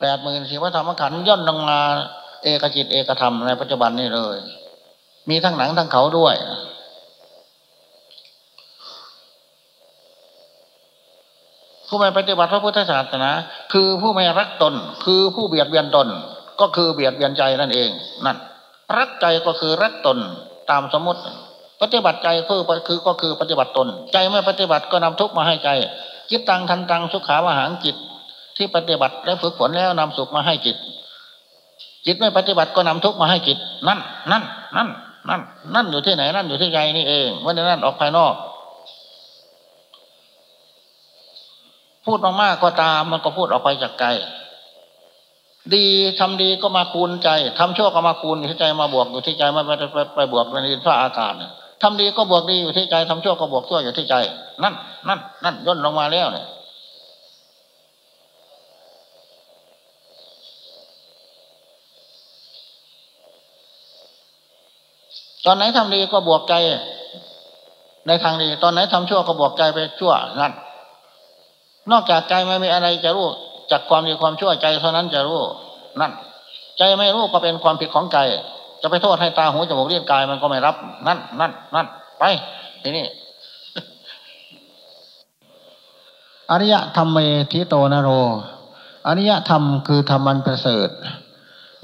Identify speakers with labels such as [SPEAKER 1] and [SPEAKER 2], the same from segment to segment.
[SPEAKER 1] แปดหมื่นสี่พระธรรมขันธ์ย่นลงมาเอกจิตเอกธรรมในปัจจุบันนี้เลย มีทั้งหนังทั้งเขาด้วย ผู้ไม่ปฏิบัติพระพุทธศาสนาคือผู้ไม่รักตน คือผู้เบียดเบียนตน ก็คือเบียดเบียนใจนั่นเองนั่นรักใจก็คือรักตนตามสมมติ ปฏิบัติใจคือคือก็คือปฏิบัติตน ใจไม่ปฏิบัติก็นำทุกข์มาให้ใจจิตตังทันตังสุขาวหางจิต ที่ปฏิบัติและฝึกฝนแล้วนำสุขมาให้จิต จิตไม่ปฏิบัติก็นำทุกข์มาให้จิต นั่น นั่น นั่น นั่น นั่นอยู่ที่ไหน นั่นอยู่ที่ใจนี่เองไม่ได้นั่นออกภายนอก พูดมากๆก็ตามมันก็พูดออกไปจากใจดีทำดีก็มาคูณใจทำชั่วก็มาคูณอยู่ที่ใจมาบวกอยู่ที่ใจม่ไปไปไปบวกในดินฟ้าอากาศทำดีก็บวกดีอยู่ที่ใจทำชั่วก็บวกชั่วอยู่ที่ใจ นั่น นั่น นั่นย่นลงมาแล้วเนี่ย ตอนไหนทำดีก็บวกใจ ในทางดี ตอนไหนทำชั่วก็บวกใจไปชั่วนั่นนอกจากใจไม่มีอะไรจะรู้จากความดีความชั่วใจเท่านั้นจะรู้นั่น ใจไม่รู้ก็เป็นความผิดของใจ จะไปโทษให้ตาหูจมูกเลี้ยงกายมันก็ไม่รับ นั่นนั่นนั่นไปทีนี้อริยธรรมเมทิโตนโร อริยธรรมคือธรรมันประเสริฐ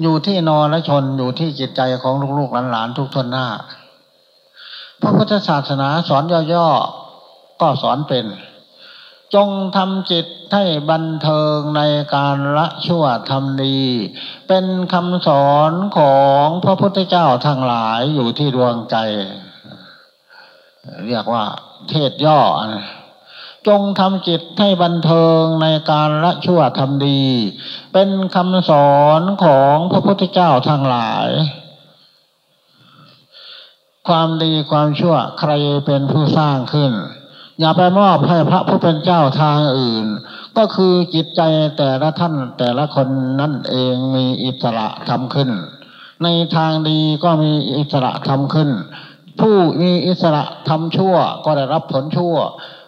[SPEAKER 1] อยู่ที่นอนและชนอยู่ที่จิตใจของลูกๆหลานๆทุกทนหน้า พระพุทธศาสนาสอนย่อๆก็สอนเป็น จงทำจิตให้บันเทิงในการละชั่วทำดี เป็นคำสอนของพระพุทธเจ้าทั้งหลายอยู่ที่ดวงใจ เรียกว่าเทศย่อ จงทำจิตให้บันเทิงในการละชั่วทำดี เป็นคำสอนของพระพุทธเจ้าทั้งหลาย ความดีความชั่วใครเป็นผู้สร้างขึ้น อย่าไปมอบให้พระผู้เป็นเจ้าทางอื่น ก็คือจิตใจแต่ละท่านแต่ละคนนั่นเองมีอิสระทำขึ้น ในทางดีก็มีอิสระทำขึ้น ผู้มีอิสระทำชั่วก็ได้รับผลชั่ว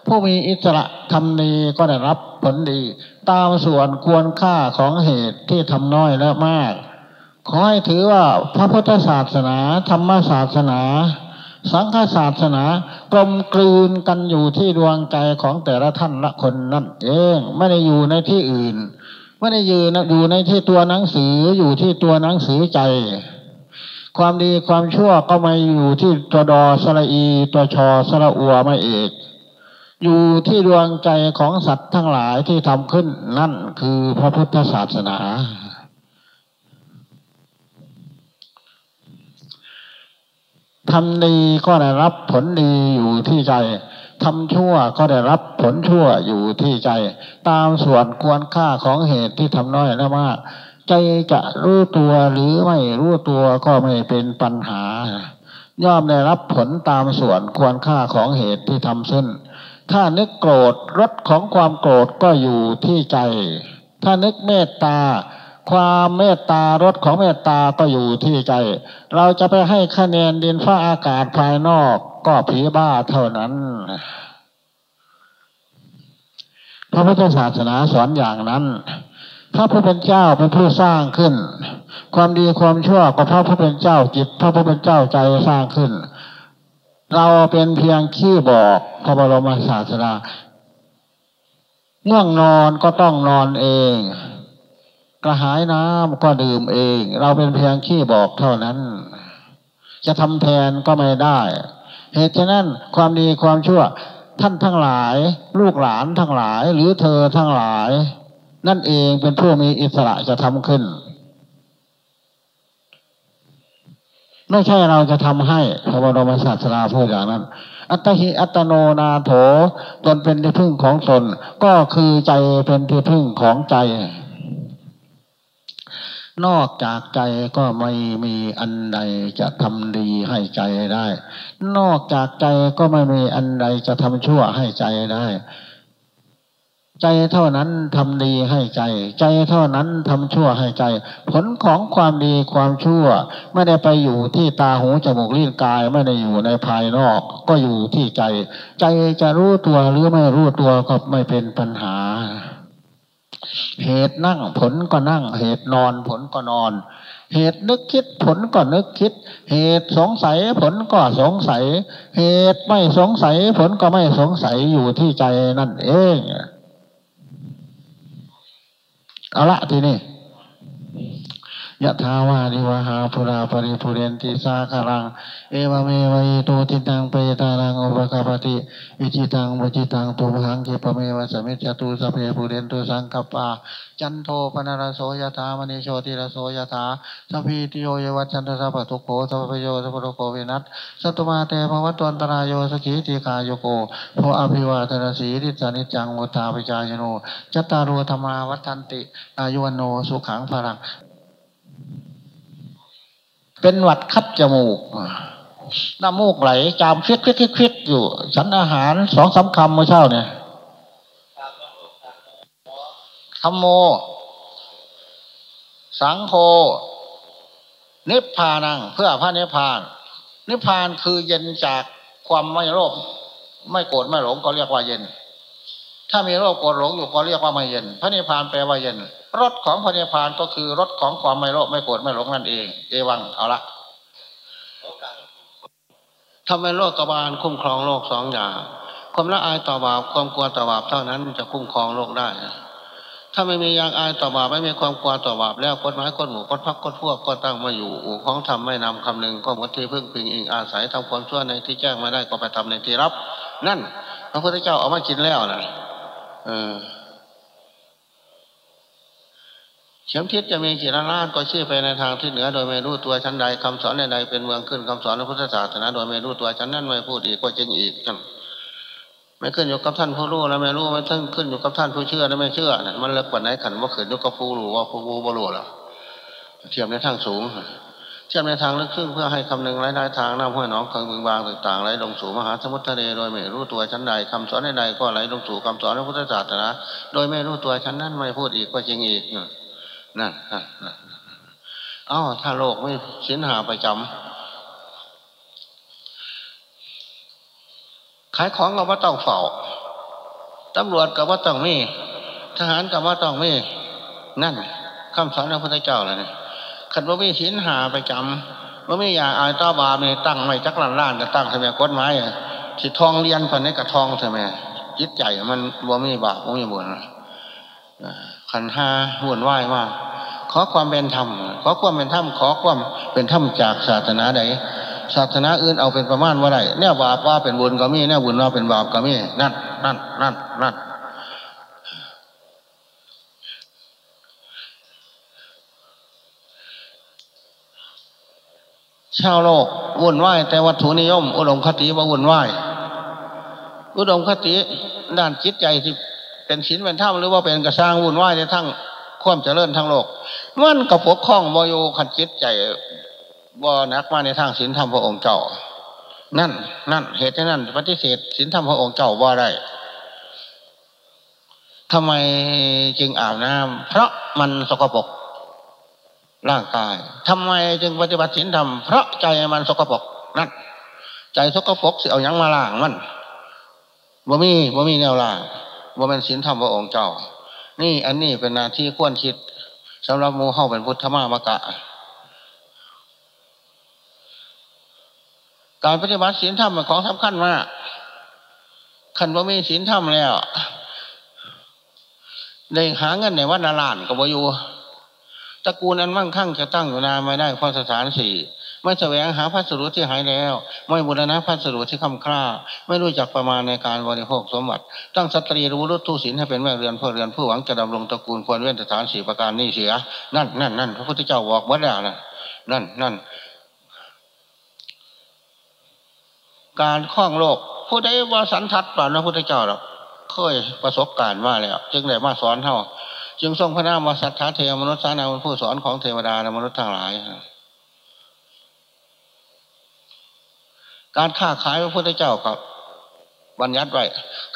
[SPEAKER 1] ผู้มีอิสระทำดีก็ได้รับผลดี ตามส่วนควรค่าของเหตุที่ทำน้อยและมาก ขอให้ถือว่าพระพุทธศาสนา ธรรมศาสนา สังฆศาสนากลมกลืนกันอยู่ที่ดวงใจของแต่ละท่านละคนนั่นเองไม่ได้อยู่ในที่อื่น ไม่ได้ยืนอยู่ในที่ตัวหนังสืออยู่ที่ตัวหนังสือใจความดีความชั่วก็มาอยู่ที่ตัวดอสระอี ตัวชอสระอัวไม่เอก อยู่ที่ดวงใจของสัตว์ทั้งหลายที่ทำขึ้นนั่นคือพระพุทธศาสนา ทำดีก็ได้รับผลดีอยู่ที่ใจ ทำชั่วก็ได้รับผลชั่วอยู่ที่ใจ ตามส่วนควรค่าของเหตุที่ทำน้อยและมาก ใจจะรู้ตัวหรือไม่รู้ตัวก็ไม่เป็นปัญหา ย่อมได้รับผลตามส่วนควรค่าของเหตุที่ทำขึ้น ถ้านึกโกรธรสของความโกรธก็อยู่ที่ใจ ถ้านึกเมตตา ความเมตตารสของเมตตาก็อยู่ที่ใจ เราจะไปให้คะแนนดินฟ้าอากาศภายนอกก็ผีบ้าเท่านั้น พระพุทธศาสนาสอนอย่างนั้นพระผู้เป็นเจ้าเป็นผู้สร้างขึ้น ความดีความชั่วก็พระผู้เป็นเจ้าจิตพระผู้เป็นเจ้าใจสร้างขึ้น เราเป็นเพียงขี้บอกพระบรมศาสดาง่วงนอนก็ต้องนอนเอง กระหายน้ำก็ดื่มเอง เราเป็นเพียงขี้บอกเท่านั้น จะทำแทนก็ไม่ได้ เหตุฉะนั้นความดีความชั่วท่านทั้งหลาย ลูกหลานทั้งหลายหรือเธอทั้งหลาย นั่นเองเป็นผู้มีอิสระจะทำขึ้น ไม่ใช่เราจะทำให้พระบรมศาสดาพูดอย่างนั้น อัตหิอัตโนนาโถตนเป็นที่พึ่งของตน ก็คือใจเป็นที่พึ่งของใจ นอกจากใจก็ไม่มีอันใดจะทำดีให้ใจได้ นอกจากใจก็ไม่มีอันใดจะทำชั่วให้ใจได้ ใจเท่านั้นทำดีให้ใจ ใจเท่านั้นทำชั่วให้ใจ ผลของความดีความชั่ว ไม่ได้ไปอยู่ที่ตาหูจมูกลิ้นกายไม่ได้อยู่ในภายนอก ก็อยู่ที่ใจ ใจจะรู้ตัวหรือไม่รู้ตัวก็ไม่เป็นปัญหา เหเหตุนั่งผลก็นั่ง เหตุนอนผลก็นอน เหตุนึกคิดผลก็นึกคิด เหตุสงสัยผลก็สงสัย เหตุไม่สงสัยผลก็ไม่สงสัยอยู่ที่ใจนั่นเอง เอาละทีนี้ ยะทาวาริวหาภุราปริภุเรนติสาคารัง เอวเมวัยโตติตังเปตานังอุปกปติวิจิตังวจิตังตุมหังเกปเมวสมิจตุสเพภุเรนตุสังกปา จันโทปนารโสยถามณีโชติรโสยถาสัพพิติโยยวัชันตสัพพทุโขสัพพโยสัพพโรโกวินัสสัตมาเตภวัตวันตรายโยสกิติกายโกโพอภิวาทนาสีริสานิจังมุตาปิจายโนจัตตารุธรรมาวัฏันติ อายุวโนสุขังพลัง เป็นหวัดคัดจมูกน้ำมูกไหล จามคลิกคลิกคลิกอยู่ฉันอาหารสองสาคำเมื่อเช้าเนี่ยธรรมโม สังโฆนิพพานัง เพื่อพระนิพพาน นิพพานคือเย็นจากความไม่โลภไม่โกรธไม่หลงก็เรียกว่าเย็น ถ้ามีโลภโกรธหลงอยู่ก็เรียกว่าไม่เย็น พระนิพพานแปลว่าเย็น รถของพระนิพพานก็คือรถของความไม่โลภไม่โกรธไม่หลงนั่นเอง เอวังเอาละทำให้โลกกบาลคุ้มครองโลกสองอย่างความละอายต่อบาปความกลัวต่อบาปเท่านั้นจะคุ้มครองโลกได้ ถ้าไม่มียางอายต่อบาปไม่มีความกลัวต่อบาปแล้วกฎหมายกฎหมู่กฎพักกฎพวกก็ตั้งมาอยู่อู่ของทำไม่นำคำหนึ่งก็หมดที่พึ่งพิงอิงอาศัยทำความชั่วในที่แจ้งมาได้ก็ไปทำในที่รับ นั่นพระพุทธเจ้าเอามากินแล้วนะเออ เข็มทิศจะมีกี่ล้านก็ชี้ไปในทางที่เหนือโดยไม่รู้ตัวชั้นใดคำสอนใดเป็นเมืองขึ้นคำสอนในพุทธศาสนาโดยไม่รู้ตัวชั้นนั้นไม่พูดอีกก็จริงอีกกันไม่ขึ้นอยู่กับท่านผู้รู้แล้วไม่รู้ไม่ทั้งขึ้นอยู่กับท่านผู้เชื่อแล้วไม่เชื่อนั่นมันเลิกกว่าไหนขันว่าขึ้นอยู่กับผู้รู้ว่าผู้รู้บ่รู้แล้วเทียมในทางสูง เทียมในทางลึกซึ้งเพื่อให้คำนึงไร้ได้ทางน้ำห้วยน้องเคยมึงบางต่างๆไหลลงสู่มหาสมุทรทะเลโดยไม่รู้ตัวชั้นใดคำสอนใดก็ไหลลงสู่คำสอนในพุทธศาสนาโดยไม่รู้ตัวชั้นนั้นไม่พูดอีกก็จริงอีก นั่นนั่นนั่นอ้าถ้าโลกไม่สินหาประจำขายของก็ว่าต้องเฝ้าตำรวจก็ว่าต้องมี ทหารก็ว่าต้องมี นั่นคำสอนของพระพุทธเจ้าเลยนี่ขันว่ามีสินหาประจำว่าม่อยากอายต้อบามีตั้งไม่จักรล้านก็ตั้งทำไมกฎหมายสิทองเรียนคนนี้กระทองทำไมจิตใจมันว่าไม่บาปว่าไม่บุญ ขันห้าหุ่นไหวมาก ขอความเป็นธรรม ขอความเป็นธรรม ขอความเป็นธรรมจากศาสนาใดศาสนาอื่นเอาเป็นประมาณว่าไรเนี่ยบาปว่าเป็นบุญก็มีเนี่ยบุญว่าเป็นบาปก็มีนั่นนั่นนั่นนั่นชาวโลกวุ่นวายแต่วัตถุนิยม อุดมคติว่าวุ่นวายอุดมคติด้านจิตใจที่ เป็นศีลเป็นธรรมหรือว่าเป็นกระสร้างวุ่นวายในทั้งความเจริญทั้งโลกมันกับปกคล้องบอยู่ขัดจิตใจบ่นักมาในทางศีลธรรมพระองค์เจ้า นั่น นั่น เหตุนั้นปฏิเสธศีลธรรมพระองค์เจ้าว่าได้ทำไมจึงอาบน้ำเพราะมันสกปรกร่างกายทำไมจึงปฏิบัติศีลธรรมเพราะใจมันสกปรกนั่นใจสกปรกสิเอายังมาล่างมันบ่มีบ่มีแนวล่าง บ่เป็นศีลธรรมพระองค์เจ้า นี่อันนี้เป็นนาที่ควรคิดสำหรับมูเข้าเป็นพุทธมามกะ การปฏิบัติศีลธรรมเป็นของสำคัญมากขันว่ามีศีลธรรมแล้วได้หาเงินในวัดนาลานกับวายูตระกูลอันมั่งคั่งจะตั้งอยู่นานไม่ได้เพราะสถานสี่ ไม่แสวงหาพัสดุที่หายแล้ว ไม่บุรณะพัสดุที่คำคร่า ไม่รู้จักประมาณในการบริโภคสมบัติ ตั้งสตรีรู้รุทุศินให้เป็นแม่เรือนพ่อเรือนผู้หวังจะดำรงตระกูลควรเว้นสถานสี่ประการนี้เสีย นั่นนั่นนั่นพระพุทธเจ้าบอกวัดแล้วนะนั่นนั่นการคล้องโลก ผู้ใดว่าสันทัดป่าพระพุทธเจ้าหรอกเคยประสบการณ์มาแล้ว จึงได้มาสอนเท่าจึงทรงพระนามว่าสัทธาเทวมนุษย์สานาผู้สอนของเทวดาและมนุษย์ทั้งหลาย การค้าขายพระพุทธเจ้ากับบัญญัติไว้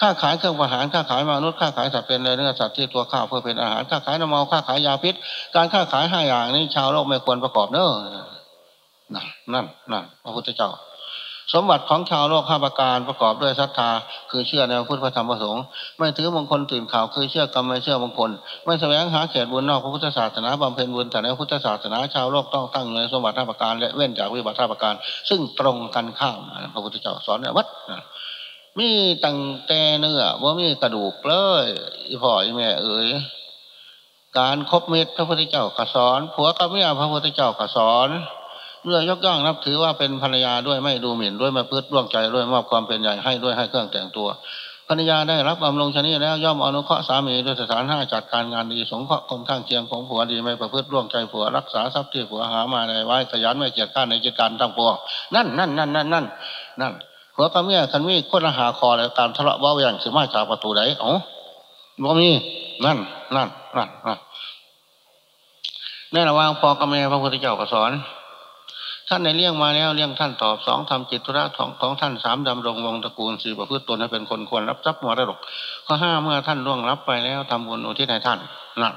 [SPEAKER 1] ค้าขายเครื่องประหารค้าขายมนุษย์ค้าขายสัตว์เป็นเนื้อสัตว์ที่ตัวข้าวเพื่อเป็นอาหารค้าขายน้ำเมาค้าขายยาพิษ การค้าขายห้าอย่างนี้ชาวโลกไม่ควรประกอบเนอะนั่นนั่นนั่นพระพุทธเจ้า สมบัติของชาวโลกข้าประการประกอบด้วยศรัทธา คือเชื่อในพระพุทธธรรมประสงค์ไม่ถือมงคลตื่นข่าวคือเชื่อกรรมไม่เชื่อมงคล ไม่แสวงหาเขตบุญนอกพระพุทธศาสนาบำเพ็ญบุญแต่ในพุทธศาสนาชาวโลกต้องตั้งในสมบัติข้าประการและเว้นจากวิบัติข้าประการ ซึ่งตรงกันข้ามพระพุทธเจ้าสอนเนี่ยวัดมีตั้งแต่เนื้อว่ามีกระดูกเลยอพ่อแม่เอ๋ยการครบเม็ดพระพุทธเจ้ากสอนผัวกับเมียพระพุทธเจ้ากสอน เรื่อยกย่องนับถือว่าเป็นภรรยาด้วยไม่ดูหมิ่นด้วยมาพืชร่วงใจด้วยมอบความเป็นใหญ่ให้ด้วยให้เครื่องแต่งตัวภรรยาได้รับบำรงชนีแล้วย่อมอนุเคราะห์สามีด้วยสถานห้าจัดการงานดีสงเคราะห์คนข้างเคียงของผัวดีไม่ประพฤติร่วงใจผัวรักษาทรัพย์ที่ผัวหามาในไว้ขยันไม่เกียจข้านในกิจการทั้งปวงนั่นนั่นนั่นนั่นนั่นนั่นผัวกับเมียคันมีคนหาคอแล้วการทะเลาะเบาอย่างสิมาจากประตูไหนอ๋อบ่มีนั่นนั่นนั่นนั่นในระหว่างพอกับแม่พระพุทธเจ้าก็สอน ท่านในเลี้ยงมาแล้วเลี้ยงท่านตอบสองทำจิตธุระของของท่านสามดำรงวงตระกูลสี่ประพฤติตนให้เป็นคนควรรับทรัพย์มรดกข้อห้าเมื่อท่านล่วงรับไปแล้วทำบุญอุทิศให้ท่านนั่น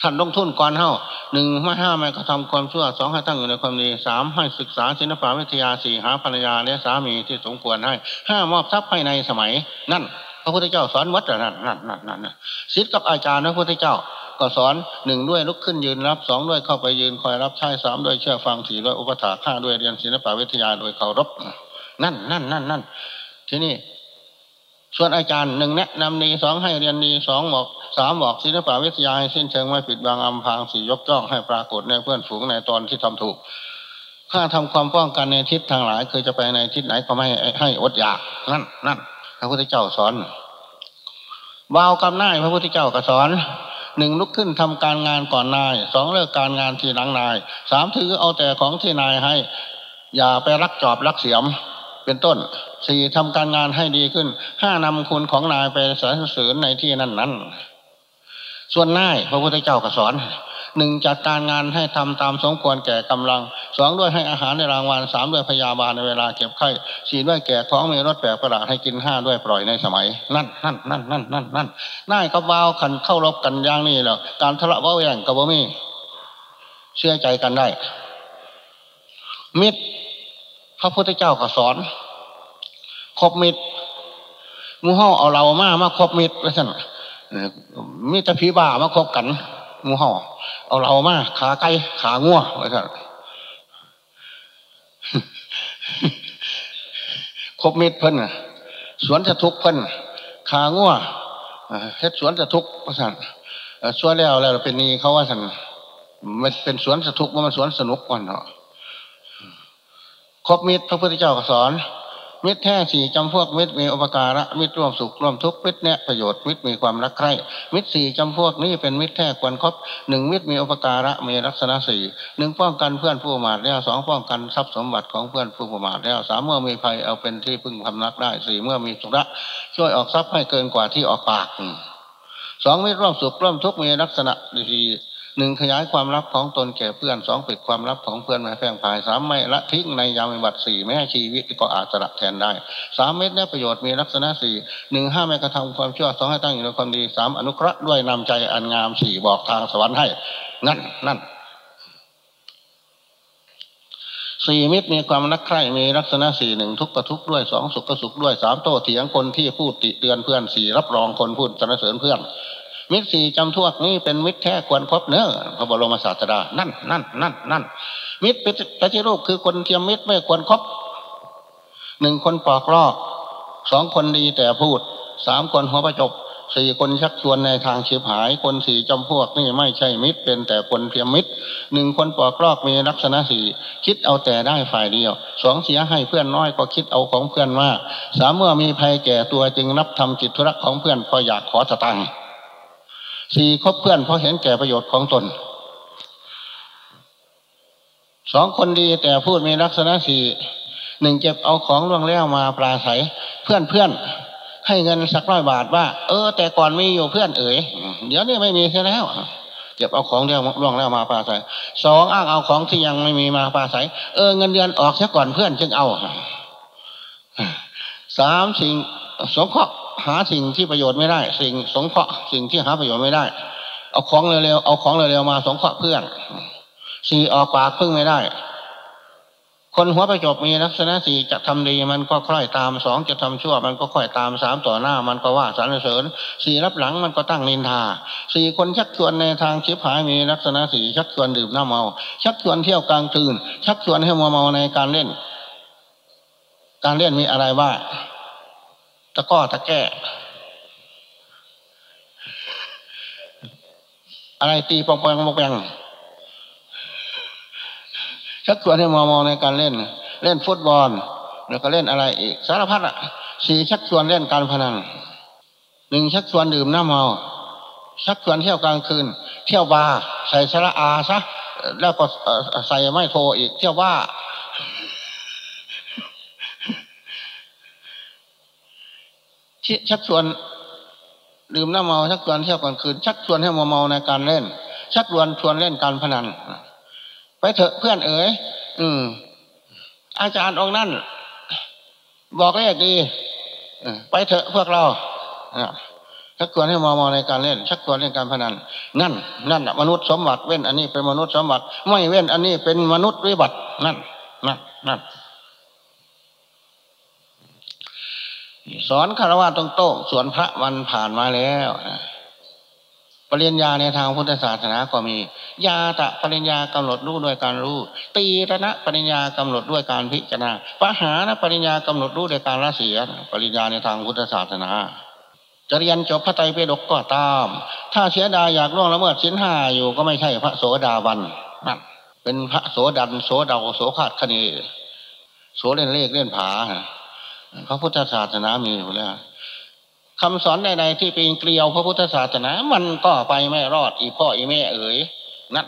[SPEAKER 1] ท่านลงทุนก่อนเท่าหนึ่งไม่ห้าไม่กระทำความชั่วสองให้ตั้งอยู่ในความดีสามให้ศึกษาศิลปวิทยาสี่หาภรรยาและสามีที่สมควรให้ห้ามอบทรัพย์ให้ในสมัยนั่นพระพุทธเจ้าสอนวัดนั่นนั่นนั่นนั่นศิษย์กับอาจารย์พระพุทธเจ้า ก็สอนหนึ่งด้วยลุกขึ้นยืนรับสองด้วยเข้าไปยืนคอยรับใช้สามด้วยเชื่อฟังสี่ด้วยอุปถาห้าด้วยเรียนศิลปวิทยาโดยเคารพนั่นนั่นนั่นนั่นที่นี้ส่วนอาจารย์หนึ่งแนะนำดีสองให้เรียนดีสองบอกสามบอกศิลปวิทยาให้สิ้นเชิงไม่ปิดบังอำพางสี่ยกจ้องให้ปรากฏในเพื่อนฝูงในตอนที่ทำถูกถ้าทำความป้องกันในทิศทางหลายคือจะไปในทิศไหนก็ไม่ให้อดอยากนั่นนั่นพระพุทธเจ้าสอนวาวกำน้ายพระพุทธเจ้าก็สอน หนึ่งลุกขึ้นทำการงานก่อนนายสองเลิกการงานทีหลังนายสามถือเอาแต่ของที่นายให้ อย่าไปรักจอบรักเสียมเป็นต้นสี่ทำการงานให้ดีขึ้นห้านำคุณของนายไปสรรเสริญในที่นั้นนั้นส่วนนายพระพุทธเจ้าก็สอน หนึ่งจัดการงานให้ทำตามสมควรแก่กำลังสองด้วยให้อาหารในรางวัลสามด้วยพยาบาลในเวลาเก็บไข้สี่ด้วยแก่ท้องมีรถแปลกประหลาดให้กินห้าด้วยปล่อยในสมัย นั่นนั่นนั่นนั่นนั่นนั่นน่ายกับวาวขันเข้ารบกันอย่างนี้แล้วการทะเลาะเบาแย่งกับบ่มีเชื่อใจกันได้ มิตร พระพุทธเจ้าก็สอนครบมิตรมูห่อเอาเรามามาครบมิตรไว้สั่นมิตรผีบ้ามาคบกัน มูห่อเอาเรามาขาไก่ขางัวไว้สั่นครบมิตรเพิ่นสวนจะทุกเพิ่นขางัวเฮ็ดสวนจะทุกว่าสั่นช่วยแล้วแล้วเป็นนี้เขาว่าสั่นมันเป็นสวนสทุกมันสวนสนุกก่อนเนาะครบมิตรพระพุทธเจ้าก็สอน มิตรแท้สี่จำพวกมิตรมีอุปการะมิตรร่วมสุขร่วมทุกข์มิตรแนะประโยชน์มิตรมีความรักใคร่มิตรสี่จำพวกนี้เป็นมิตรแท้ควรครบหนึ่งมิตรมีอุปการะมีลักษณะสี่หนึ่งป้องกันเพื่อนผู้ประมาทแล้วสองป้องกันทรัพย์สมบัติของเพื่อนผู้ประมาทแล้วสามเมื่อมีภัยเอาเป็นที่พึ่งพำนักได้สี่เมื่อมีสุระช่วยออกทรัพย์ให้เกินกว่าที่ออกปากสองมิตรร่วมสุขร่วมทุกข์มีลักษณะดี หนึ่งขยายความลับของตนแก่เพื่อนสองปิดความลับของเพื่อนไม่แฝงภายสามไม่ละทิ้งในยามบัติสี่แม้ชีวิตก็อาจจะละแทนได้สามเม็ดได้ประโยชน์มีลักษณะสี่หนึ่งห้าไม่กระทำความชั่วสองให้ตั้งอยู่ในความดีสามอนุเคราะห์ด้วยนำใจอันงามสี่บอกทางสวรรค์ให้ นั่นนั่นสี่มิตรมีความรักใคร่มีลักษณะสี่หนึ่งทุกข์ก็ทุกข์ด้วยสองสุขก็สุขด้วยสามโต้เถียงคนที่พูดติเตือนเพื่อนสี่รับรองคนพูดสรรเสริญเพื่อน มิตรสี่จำพวกนี้เป็นมิตรแท้ควรพบเนื้อพระบรมศาสดา นั่นนั่นนั่นนั่นมิตรปฏิรูปคือคนเทียมมิตรไม่ควรครบหนึ่งคนปอกลอกสองคนดีแต่พูดสามคนหัวประจบสี่คนชักชวนในทางเฉียบหาย คนสี่จำพวกนี่ไม่ใช่มิตร เป็นแต่คนเทียมมิตรหนึ่งคนปอกลอกมีลักษณะสี่คิดเอาแต่ได้ฝ่ายเดียวสองเสียให้เพื่อนน้อยก็คิดเอาของเพื่อนมากสามเมื่อมีภัยแก่ตัวจึงรับทำจิตธุระของเพื่อนพออยากขอสตังค์ สี่คบเพื่อนเพราะเห็นแก่ประโยชน์ของตนสองคนดีแต่พูดมีลักษณะสี่หนึ่งเก็บเอาของล่วงแล้วมาปราศัย เพื่อนเพื่อนให้เงินสักร้อยบาทว่า เออ แต่ก่อนมีอยู่เพื่อนเอ๋ยเดี๋ยวนี้ไม่มีแค่แล้วเก็บเอาของเดียวล่วงแล้วมาปราศัยสองอ้างเอาของที่ยังไม่มีมาปราศัย เออเงินเดือนออกซะก่อนเพื่อนจึงเอาสามสิ่งสงเคราะห์ หาสิ่งที่ประโยชน์ไม่ได้ สิ่งสงเคราะห์สิ่งที่หาประโยชน์ไม่ได้ เอาของเร็วๆเอาของเร็วๆมาสงเคราะห์เพื่อนสี่ออกปากพึ่งไม่ได้ คนหัวประจบมีลักษณะสี่จะทำดีมันก็ค่อยตามสองจะทำชั่ว มันก็ค่อยตามสามต่อหน้า มันก็ว่าสรรเสริญสี่รับหลังมันก็ตั้งนินทาสี่คนชักชวนในทางชิบหายมีลักษณะสี่ชักชวนดื่มน้ำเมา ชักชวนเที่ยวกลางคืนชักชวนให้มัวเมาในการเล่น การเล่นมีอะไรบ้าง ตะก้อตะแก้ อะไรตีปองปองปองปองชักชวนให้มอมองในการเล่น เล่นฟุตบอล แล้วก็เล่นอะไรอีก สารพัดอะสี่ชักชวนเล่นการพนันหนึ่งชักชวนดื่มน้ำเมาชักชวนเที่ยวกลางคืน เที่ยวบาร์ใส่สระอาซะแล้วก็ใส่ไม่โทรอีกเที่ยวว่า ชักชวนดื่มน้ำเมาชักชวนเที่ยวกลางคืน ชักชวนให้มเมาในการเล่น ชักชวนชวนเล่นการพนันไปเถอะเพื่อนเอ๋ยอืม อาจารย์องค์นั่นบอกเลขดีไปเถอะพวกเราชักชวนให้มอมอในการเล่น ชักชวนเล่นการพนันนั่น นั่นมนุษย์สมบัติเว้นอันนี้เป็นมนุษย์สมบัติ ไม่เว้นอันนี้เป็นมนุษย์วิบัติ นั่น นั่น นั่น สอนคารวะตรงโต๊ะสวนพระวันผ่านมาแล้วปริญญาในทางพุทธศาสนาก็มี ยาตะปริญญากำหนดรู้ด้วยการรู้ ตีระณะปริญญากำหนดด้วยการพิจารณาปหานะปริญญากำหนดรู้ด้วยการละเสีย ปริญญาในทางพุทธศาสนาจะเรียนจบพระไตรปิฎกก็ตาม ถ้าเสียดายอยากล่วงละเมิดสิ้นห้าอยู่ก็ไม่ใช่พระโสดาบันนั่นเป็นพระโสดันโสดาโสขาดคณีโสเล่นเลขเล่นผา พระพุทธศาสนามีอยู่แล้วคำสอนใดๆที่เป็นเกลียวพระพุทธศาสนา มันก็ไปไม่รอด อีพ่ออีแม่เอ๋ยนั่น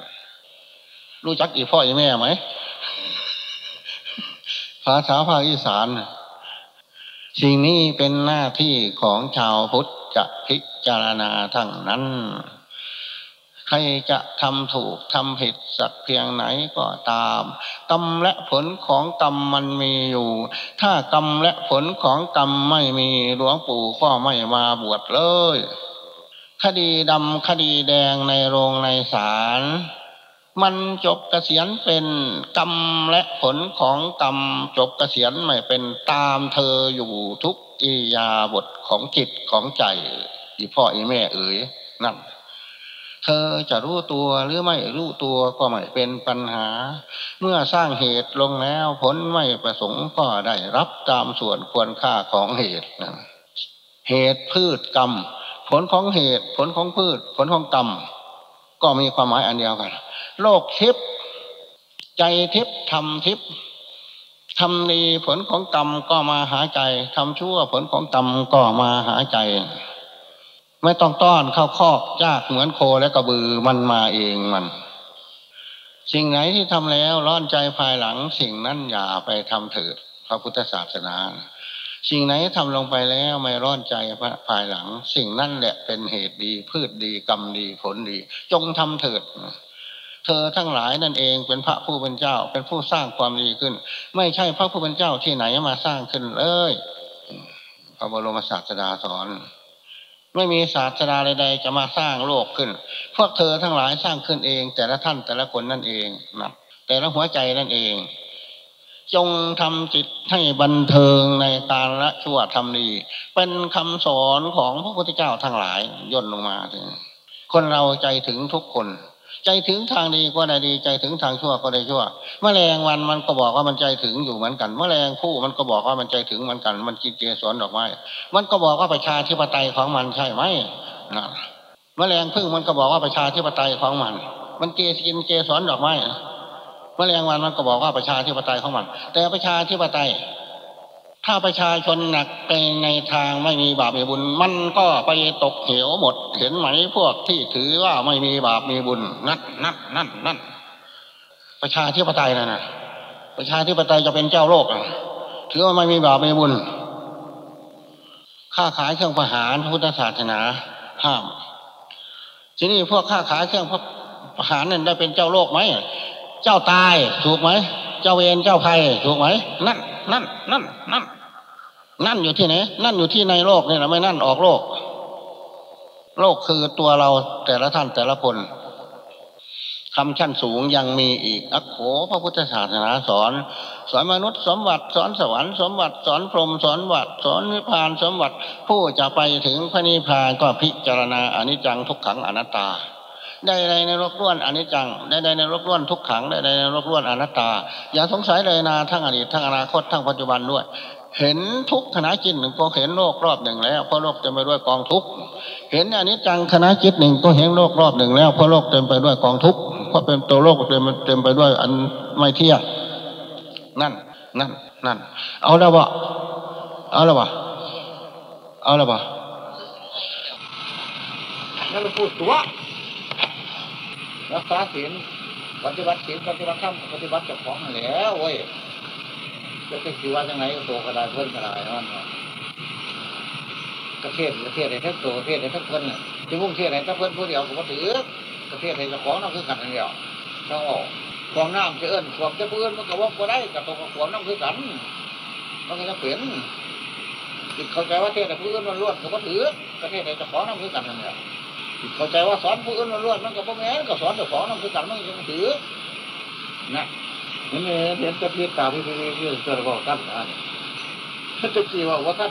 [SPEAKER 1] รู้จักอีพ่ออีแม่ไหมภาษาภาคอีสาน สิ่งนี้เป็นหน้าที่ของชาวพุทธจะพิจารณาทั้งนั้น รจะทำถูกทำผิดสักเพียงไหนก็ตามกรรมและผลของกรรมมันมีอยู่ ถ้ากรรมและผลของกรรมไม่มีหลวงปู่ก็ไม่มาบวชเลย คดีดำคดีแดงในโรงในศาลมันจบเกษียณเป็นกรรมและผลของกรรมจบเกษียณไม่เป็นตามเธออยู่ทุกอิยาบทของจิตของใจอีพ่ออีแม่เอ๋ยนั่น เธอจะรู้ตัวหรือไม่รู้ตัวก็ไม่เป็นปัญหา เมื่อสร้างเหตุลงแล้วผลไม่ประสงค์ก็ได้รับตามส่วนควรค่าของเหตุเหตุพืชกรรม ผลของเหตุผลของพืช ผลของกรรม ก็มีความหมายอันเดียวกัน โลกทิพย์ใจทิพย์ทำทิพย์ทำดีผลของกรรมก็มาหาใจทำชั่วผลของกรรมก็มาหาใจ ไม่ต้องต้อนเข้าคอกยากเหมือนโคและกระบือมันมาเองมัน สิ่งไหนที่ทำแล้วร้อนใจภายหลังสิ่งนั้นอย่าไปทำเถิดพระพุทธศาสนาสิ่งไหนทำลงไปแล้วไม่ร้อนใจภายหลัง สิ่งนั้นแหละเป็นเหตุดี พืชดีกรรมดีผลดี จงทำเถิด เธอทั้งหลายนั่นเองเป็นพระผู้เป็นเจ้า เป็นผู้สร้างความดีขึ้น ไม่ใช่พระผู้เป็นเจ้าที่ไหนมาสร้างขึ้นเลยพระบรมศาสดาสอน ไม่มีศาสดาใดๆจะมาสร้างโลกขึ้น พวกเธอทั้งหลายสร้างขึ้นเอง แต่ละท่านแต่ละคนนั่นเองนะแต่ละหัวใจนั่นเอง จงทำจิตให้บันเทิงในการละชั่วทำดีเป็นคำสอนของพระพุทธเจ้าทั้งหลายย่นลงมาคนเราใจถึงทุกคน ใจถึงทางดีก็ได้ดี ใจถึงทางชั่วก็ได้ชั่วมแมลงวันมันก็บอกว่ามันใจถึงอยู่เหมือนกันมแมลงผู้มันก็บอกว่ามันใจถึงเหมือนกัน มันกินเกสรดอกไม้มันก็บอกว่าประชาธิปไตยของมันใช่ไหมนะมแมลงพึ่งมันก็บอกว่าประชาธิปไตยของมัน มันเกกินเกสรดอกไม้มแมลงวันมันก็บอกว่าประชาธิปไตยของมัน แต่ประชาธิปไตย ถ้าประชาชนหนักไปในทางไม่มีบาปมีบุญ มันก็ไปตกเหวหมด เห็นไหมพวกที่ถือว่าไม่มีบาปมีบุญนั่นนั่นนั่นนั่นประชาธิปไตยนะนะประชาธิปไตยจะเป็นเจ้าโลกถือว่าไม่มีบาปมีบุญ ค้าขายเครื่องประหารพุทธศาสนาห้าม ทีนี้พวกค้าขายเครื่องประหารนั่นได้เป็นเจ้าโลกไหม เจ้าตายถูกไหม เจ้าเวรเจ้าภัยถูกไหมนั่น นั่นนั่นนั่นนั่นอยู่ที่ไหนนั่นอยู่ที่ในโลกนี่แหละไม่นั่นออกโลก โลกคือตัวเราแต่ละท่านแต่ละคนคำชั้นสูงยังมีอีกอักโขพระพุทธศาสนาสอน สอนมนุษย์สมบัติสอนสวรรค์สมบัติสอนพรหมสอนวัดสอนนิพพานสมบัติผู้จะไปถึงพระนิพพานก็พิจารณาอนิจจังทุกขังอนัตตา ได้ใดในรกล้วนอนิจจังได้ใดในรกล้วนทุกขังได้ใดในรกล้วนอนัตตา อย่าสงสัยเลยนาทั้งอดีตทั้งอนาคตทั้งปัจจุบันด้วย เห็นทุกขณะจิตหนึ่งก็เห็นโลกรอบหนึ่งแล้วเพราะโลกเต็มไปด้วยกองทุกข์เห็นอนิจจังคณะจิตหนึ่งก็เห็นโลกรอบหนึ่งแล้วเพราะโลกเต็มไปด้วยกองทุกข์เพราะเป็นตัวโลกเต็มเต็มไปด้วยอันไม่เที่ยงนั่นนั่นนั่นเอาแล้วบ่เอาแล้วบ่เอาแล้วบ่
[SPEAKER 2] นั่นพูดตัว รักษาศีลปฏิบัติศีลปฏิบัติธรรมปฏิบัติเจ้าของแล้วเว้ยจะเป็นสิว่าจังไงก็โตกระไดเพิ่นกระไดนั่นกระเทศกระเทศในทั้งโตกระเทศในทั้งเพิ่นน่ะมุ่งเทศในทั้งเพิ่นผู้เดียวก็บ่ถือกระเทศในเจ้าของนั่นคือกันเดียวต้องออกความน้ำจะเอิ้นความจะเพื่อนมันก็ว่าบ่ได้กับตรงกับความน้ำคือกันมันก็จะเปลี่ยนจิตเข้าใจว่าเทศในผู้อื่นมันล้วนก็บ่ถือกระเทศในเจ้าของนั่นคือกันนั่นแหละ เข้าใจว่าสอนผู้อื่นล้วนๆมันก็บ่แม่นก็สอนเจ้าของนั่นคือกันมันยังถือนะนี่เห็นเห็นจะเพียรตาพี่พี่พี่เกิดบอกท่านอ่านท่านจะจีว่าว่าท่าน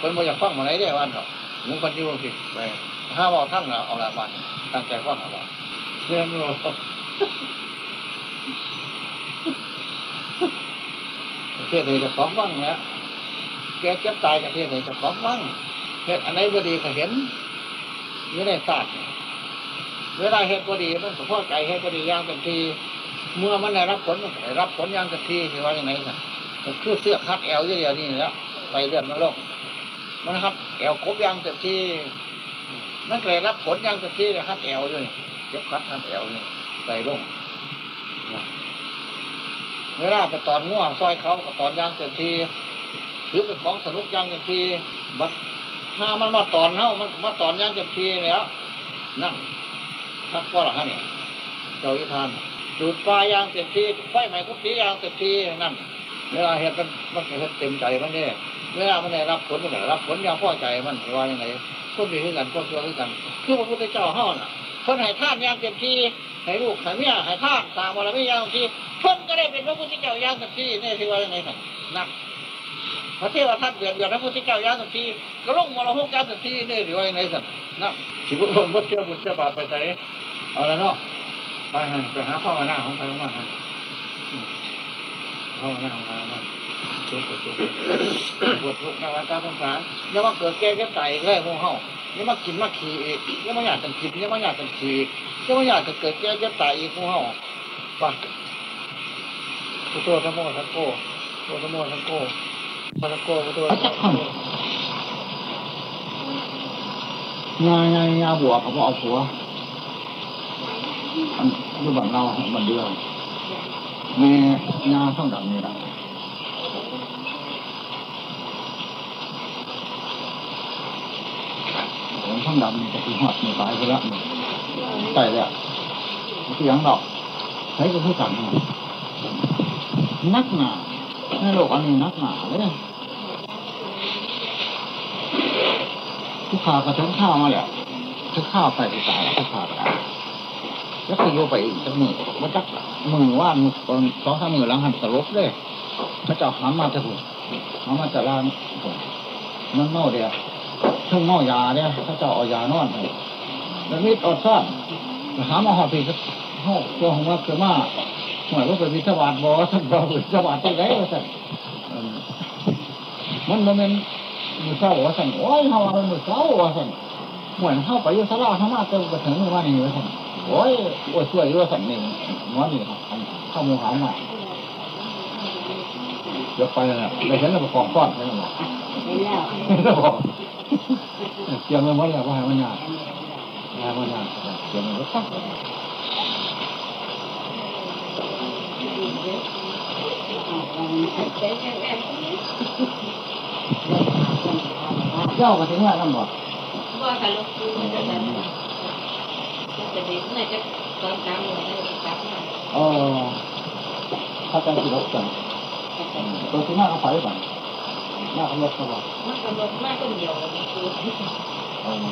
[SPEAKER 2] คนบ่อยากฟังมาไหนได้วันหรอกมึงคนที่ว่าผิดไปถ้าบอกท่านเอาละวันตั้งใจฟังเอาละเรื่องเราประเทศนี้จะของฟังแล้วแกเจ็บตายกับประเทศนี้จะของฟังเหตุอันไหนบ่ดีก็เห็น อยู่ในศาสตร์เวลาเหตุก็ดีมันก็พอใจเหตุก็ดีอย่างเต็มที เมื่อมันได้รับผลมันได้รับผลอย่างเต็มทีที่ว่าอย่างไรกันก็คือเสื้อคัดแอลเดียวนี่แหล้วไปเรื่องนรกมันครับแอลครบอย่างเต็มทีมันก็ได้รับผลอย่างเต็มทีคัดแอลด้วยเจ็บคัดคัดแอลนี่ใส่ลงเวลาไปตอนง่วงซอยเขาก็ตอนย่างเต็มทีถือเป็นของสนุกย่างเต็มทีบัด ถ้ามันมาตอนเฮามันมาตอนย่างเต็มทีแล้วนั่นทักว่าหรอฮะเนี่ยเจ้าวิธานจุดไฟยางเต็มทีไฟไหม้กุฏิยางเต็มทีนั่นเวลาเหตุมันมันก็เต็มใจมันเนี่ยเวลามันได้รับผลมันได้รับผลอย่างพอใจมันว่ายังไงก็มีขึ้นกันก็เชื่อขึ้นกัน คือพระพุทธเจ้าเฮาน่ะเพิ่นให้ท่านยางเต็มทีให้ลูกให้เมียให้ท่านตามบารมียางเต็มทีเพิ่นก็ได้เป็นพระพุทธเจ้ายางเต็มทีนี่ที่ว่ายังไงกันนัก พระเทวทัตเดือดเดือดพระพุทธเจ้ายาสักทีก็ลงมรหกยาสักทีนี่หรือว่าในสัตว์นะสิบุตรบุตรเจ้าบุตรเจ้าบาปไปใส่เอาละเนาะไปหาไปหาพ่อมาหน้าของใครมาหาพ่อมาหน้าของใครมาทุกข์ทุกข์ปวดทุกข์ในวันตาสงสารยังมาเกิดแก่เก็บไตเลยพวกเฮายังมากินมาขี่อีกยังมาอยากกันกินยังมาอยากกันขี่ยังมาอยากจะเกิดแก่เก็บไตอีกพวกเฮาไปพุทโธธรรมโมสังโฆพุทโธธรรมโมสังโฆ พระโกพระตัว
[SPEAKER 3] งานงานงานบัวเขาบอกเอาผัวอันนี้บันเราบันเดียวมีงานต้องดับนี่แหละผมต้องดับนี่จะคือหัดนี่ตายไปแล้วนี่ตายแล้วเสียงดอกใช้ก็คือกันนักหนา ในโลกอันนี้นักหนาเลยทุกข่าวกระทั้งข้าวมาแหละทุกข้าวไปที่ตายทุกข่าวไปแล้วก็โยไปอีกจักมือมันจักมือว่านมือตอนสองสามมือหลังหันตลบเลยพระเจ้าหันมาจะถูกหันมาจะล่างนั่นเมาเดียวทั้งเมายาเนี่ยพระเจ้าเอายานอนแล้วมีดอดซ่อนหามาหอปีก็ห้องตัวของว่าคือมา หมายว่าเป็นวิทยาบาลบอสันบอวิทยาบาลตั้งแต่ว่าสันมันมันเป็นมือเศร้าว่าสันโอ้ยเขาเป็นมือเศร้าว่าสันเหมือนเข้าไปยู่สลาเข้ามาเต็มกระถึงว่านี่ว่าสันโอ้ยโอ้ยช่วยว่าสันนี่ง้อนี่เข้ามือหามาเดี๋ยวไปเลยเลยเห็นแล้วประกอบก้อนใช่ไหมล่ะแล้วบอกเตรียมไว้หมดแล้วว่าให้มันยากให้มันยากเตรียมไว้ก็ตั้ง เจ้าก็ถึงว่านั่นบอก
[SPEAKER 4] ว่าค่ะลูกคือมันจะแบบจะดีน่าจะตอนกลางวันน่าจะกลับมา
[SPEAKER 3] เออถ้าใจสิรบกันตัวที่หน้าเขาไฟก่อนหน้าเขาลบเขาบอก
[SPEAKER 4] มันกำหนดมากคนเดียวนี่คือ
[SPEAKER 3] เออเ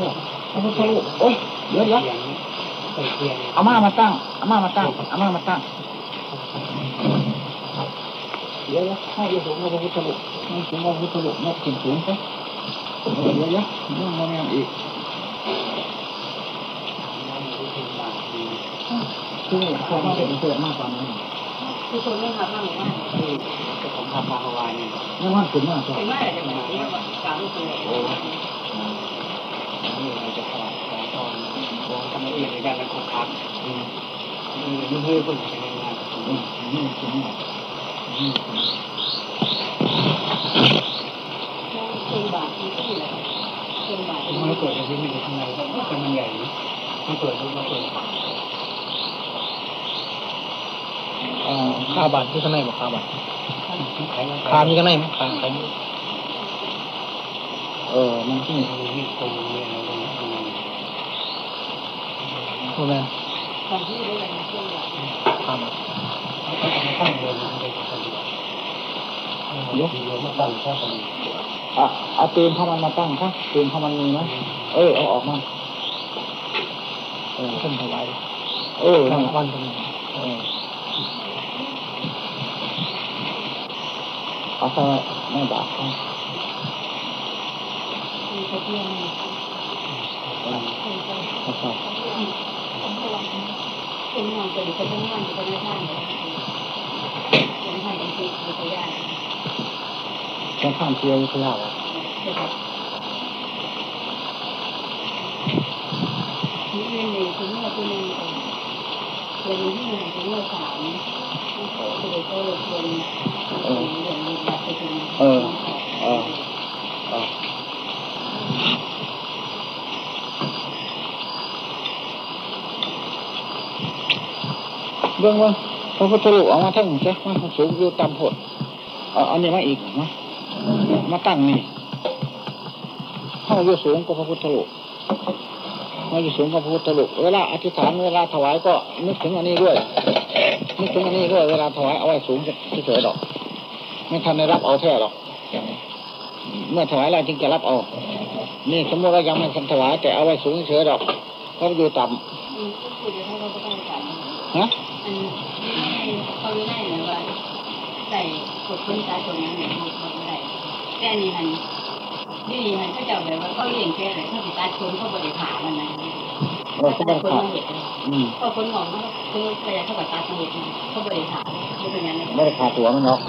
[SPEAKER 3] นี่ยเขาทะลุโอ้ยเดี๋ยวเดี๋ยว
[SPEAKER 5] ใส่เทียน
[SPEAKER 3] เอามามาตั้งเอามามาตั้งเอามามาตั้ง เดี๋ยวนะให้ยสูงมาพระพุทธรูปให้สูงมาพระพุทธรูปนกขึ้นสูงไปเดี๋ยวเดี๋ยวเรื่องมันยังอีก
[SPEAKER 5] น้ำมันเป็นบาทดี
[SPEAKER 3] คือเขาไม่ได้เกิดมากกว่านั้น
[SPEAKER 4] คือคนไม่ทำมากหรือว่า
[SPEAKER 5] ที่เจ้าของทำมาฮาวายเนี่
[SPEAKER 3] ไม่ว่าขึ้นมากกว่า
[SPEAKER 4] เป็นว่าอะไรจะแบบนี้สามตัว
[SPEAKER 5] นี่เราจะขอขอตอนวงทำเองในการรักษาพักอืมนี่เพื่อคนจะงาน
[SPEAKER 3] นี่ขึ้นมาก
[SPEAKER 5] มันเปิดอะไรที่มันอยู่ข้างในแต่มันใหญ่มันเปิดมันเปิด
[SPEAKER 3] อ่าคาบาทที่ข้างในบอกค่าบาท
[SPEAKER 5] ขาย
[SPEAKER 3] ค่ามีข้างในไหมค่าค่าเออ มันที่
[SPEAKER 5] มีตรงนี้อะไรตรงนี้
[SPEAKER 3] โมแมน
[SPEAKER 4] บางที่ได้อะไรเป็นบาท
[SPEAKER 3] ค่าบาท
[SPEAKER 5] ตั้งเดินมันเป็นคนเดียวเดี๋ยวเดี๋ยวมาตั้งแค่คนเดียว
[SPEAKER 3] อะเอาตีนเข้ามันมาตั้งครับตีนเข้ามันมีไหมเออเอาออกมาเออ
[SPEAKER 5] ขึ้นถวาย
[SPEAKER 3] เออ
[SPEAKER 5] ตั้
[SPEAKER 3] นั่
[SPEAKER 5] ง
[SPEAKER 3] น
[SPEAKER 5] วันตรงนี้
[SPEAKER 3] เออเอาไปไม่บาปเขา
[SPEAKER 4] มีกระเทียม
[SPEAKER 3] เอาไป
[SPEAKER 4] เป็นงานเป็นเป็นงานเป็นงานเลยเป็นให้เป็นคือเป็นตัวอย่าง
[SPEAKER 3] ต้องข้ามเชียร์วิทยาอะ
[SPEAKER 4] นะครับนี่เรียนหนึ่งถึงเมื่อปีหนึ่งเรียนที่หนึ่งถึงเมื่อสามคือโตเลยเรียนเรียนเรียนแบบไปถึง
[SPEAKER 3] เออเออเออเบื้องว่าพระพุทธรูปเอามาทั้งใช่ไหมสูงอยู่ต่ำผดเอาอันนี้มาอีกนะ มาตั้งนี่เข้าอยู่สูงกว่าพระพุทธรูปมาอยู่สูงกว่าพระพุทธรูปเวลาอธิษฐานเวลาถวายก็นึกถึงอันนี้ด้วยนึกถึงอันนี้ด้วยเวลาถวายเอาไว้สูงเฉยๆดอก ไม่ทันได้รับเอาแท้หรอกเมื่อถวายแล้วจึงจะรับเอา นี่สมมติเรายังไม่ทันถวายแต่เอาไว้สูงเฉยๆดอกเพราะอยู่ต่
[SPEAKER 4] อืมก็คือจะให้เราก็ต้องการำ
[SPEAKER 3] ฮะ
[SPEAKER 4] เขาไม่ได้เหมือนว่าใส่กดคนตายตัวนั้น แต่อันนี้มันนี่มันก็จะแบบว่าเขาเลี้ยงแค่ไหนเขาติดตาคนเขาบริหารมันนะ
[SPEAKER 3] เราก็
[SPEAKER 4] แต่
[SPEAKER 3] ไม่
[SPEAKER 4] คน
[SPEAKER 3] ขาด
[SPEAKER 4] มันเห็น
[SPEAKER 3] อืม
[SPEAKER 4] พอคนมองเขาคือพยายามเข้ากับตาตัวเองเขาบริหารเขาเป็นอย่างนั้น
[SPEAKER 3] ไม่ได้ขาดตัวมันหรอก
[SPEAKER 4] เ